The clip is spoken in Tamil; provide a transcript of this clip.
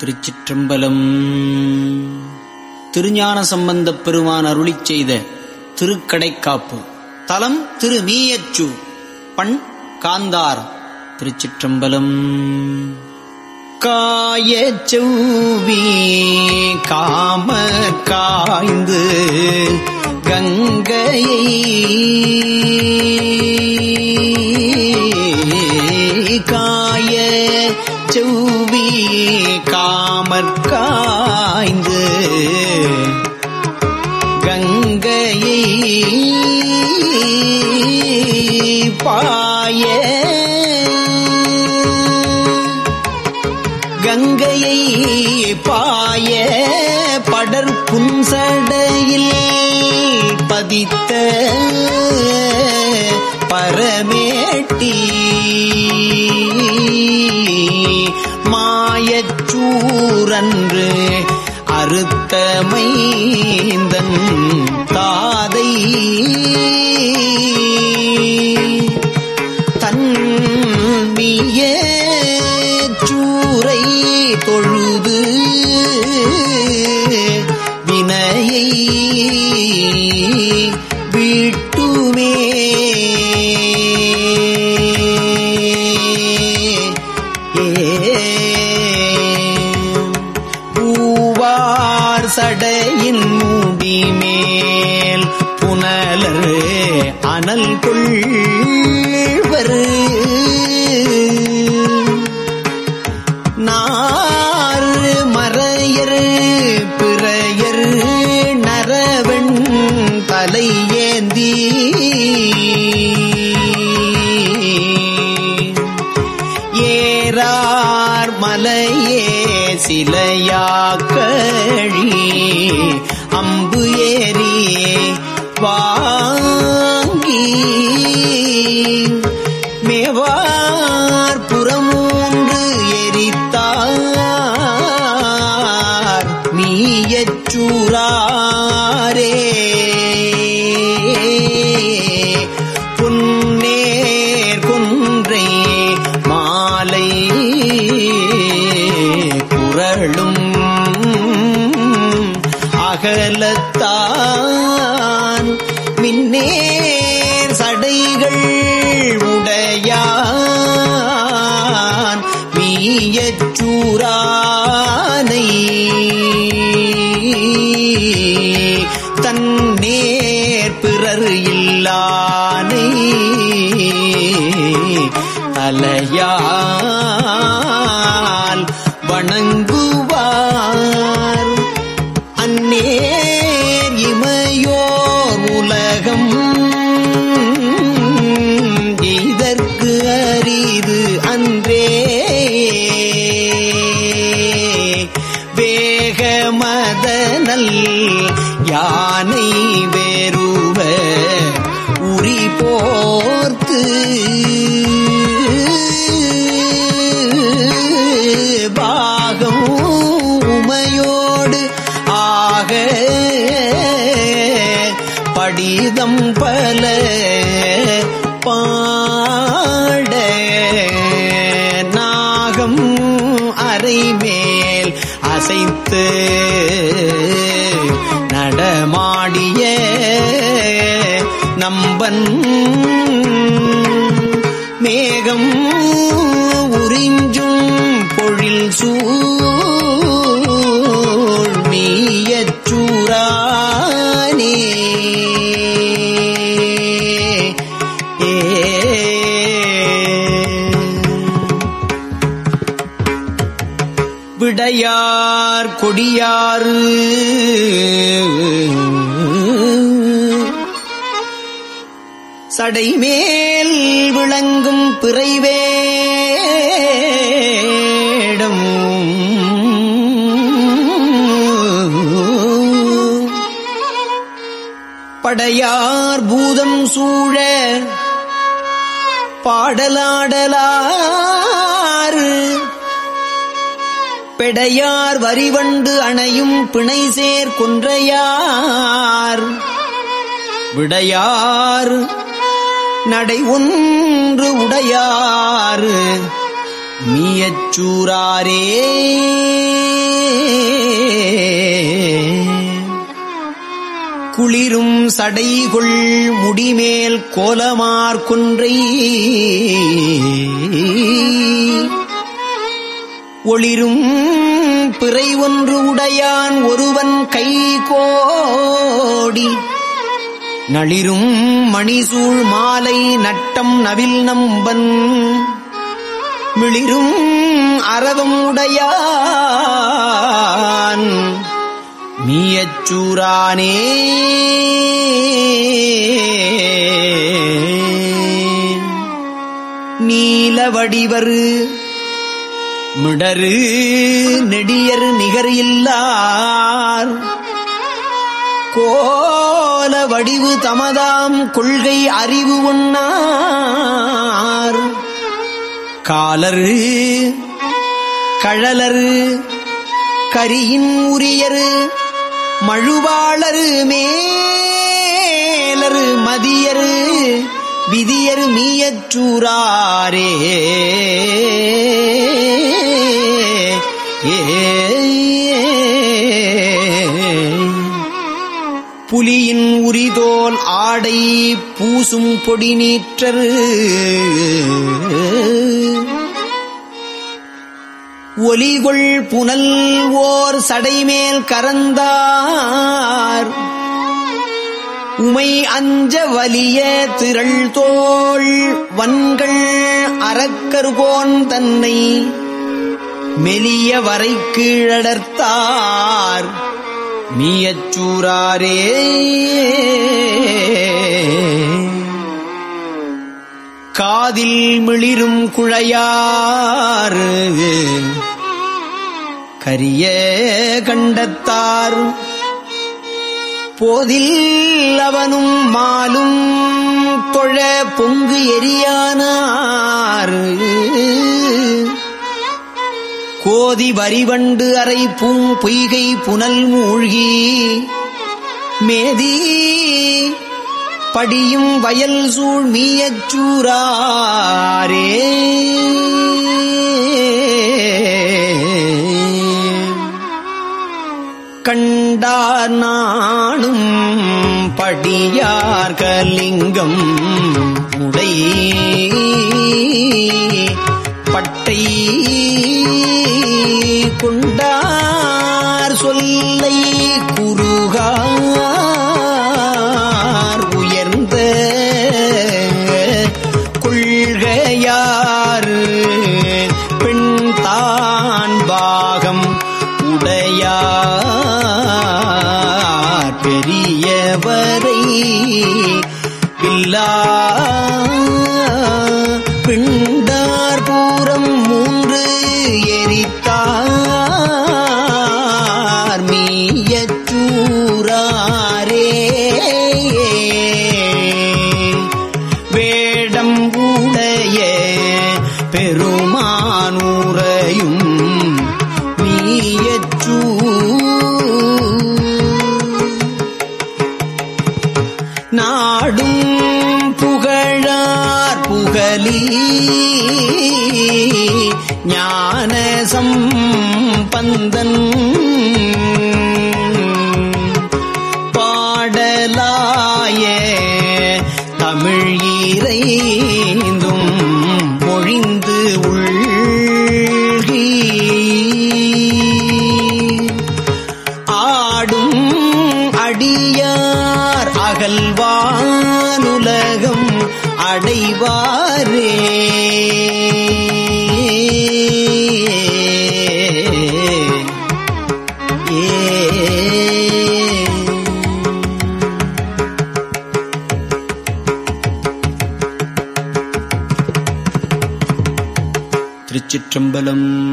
திருச்சிற்றம்பலம். திருஞான சம்பந்தப் பெருமான் அருளி செய்த திருக்கடைக்காப்பு. தலம் திரு மீயச்சு. பண் காந்தார் திருச்சிற்றம்பலம். காய செவ்வி காம காய்ந்து கங்கையை காய செவ்வி பாய. கங்கையை பாய. படர் புன்சடையில் பதித்த பரமேட்டி. மாயச்சூரன்று அறுத்தமைந்தன் தாதை தன்மிய சூரை தொழுது வினையை வீட்டுமே. பூவார் கொள்வர். நாறு மறையர் பிறையர் நரவன் தலை ஏந்தி. ஏறார் மலையே சிலையாக்கழி அம்பு ஏறி மீயச்சூரானை மதனல் யானை வேறுவ உரி போர்த்து. பாகம் உமையோடு ஆக படிதம் பல அசைத்து நடமாடிய நம்பன் விடையார் கொடியாறு. சடைமேல் விளங்கும் பிறைவேடம். படையார் பூதம் சூழ பாடலாடலாறு. பெடையார் வரிவண்டு அணையும் பிணைசேர் கொன்றையார். விடையார் நடை ஒன்று உடையாறு மீயச்சூராரே குளிரும் சடைகொள் முடிமேல் கோலமார் குன்றை. ஒளிரும் பிறை ஒன்று உடையான் ஒருவன் கை கோடி நளிரும் மணிசூழ் மாலை நட்டம் நவில் நம்பன். மிளிரும் அறவம் உடையான். மீயச்சூரானே நீல வடிவரு மிடரு நெடியர் நிகர் இல்லார் கோல வடிவு தமதாம் கொள்கை அறிவு உண்ணார். காலரு கழலரு கரியின் உரியரு மழுவாளரு மேலரு மதியரு விதியர் மீயற்றூராரே. புலியின் உரிதோல் ஆடை பூசும் பொடி நீற்றரு. ஒலிகொள் புனல் ஓர் சடைமேல் கரந்தார். உமை அஞ்ச வலிய திரள் தோள் வன்கள் அறக்கருகோன் தன்னை மெலிய வரை கீழடர்த்தார். மீயச்சூராரே காதில் மிளிரும் குழையாறு கரிய கண்டத்தார். போதில் அவனும் மாலும் தொழ பொங்கு எரியானார். கோதி வரிவண்டு அறை பூங் பொய்கை புனல் மூழ்கி. மேதி படியும் வயல் சூழ் மீயச்சூராரே கண்டார் நானும் படியார் கலிங்கம் உடை பட்டை கொண்ட பெரியவரை இல்லா புகழார் புகலி ஞானசம் பந்தன் பாடலாய தமிழ் ஈரைந்தும் திருச்சிற்றம்பலம்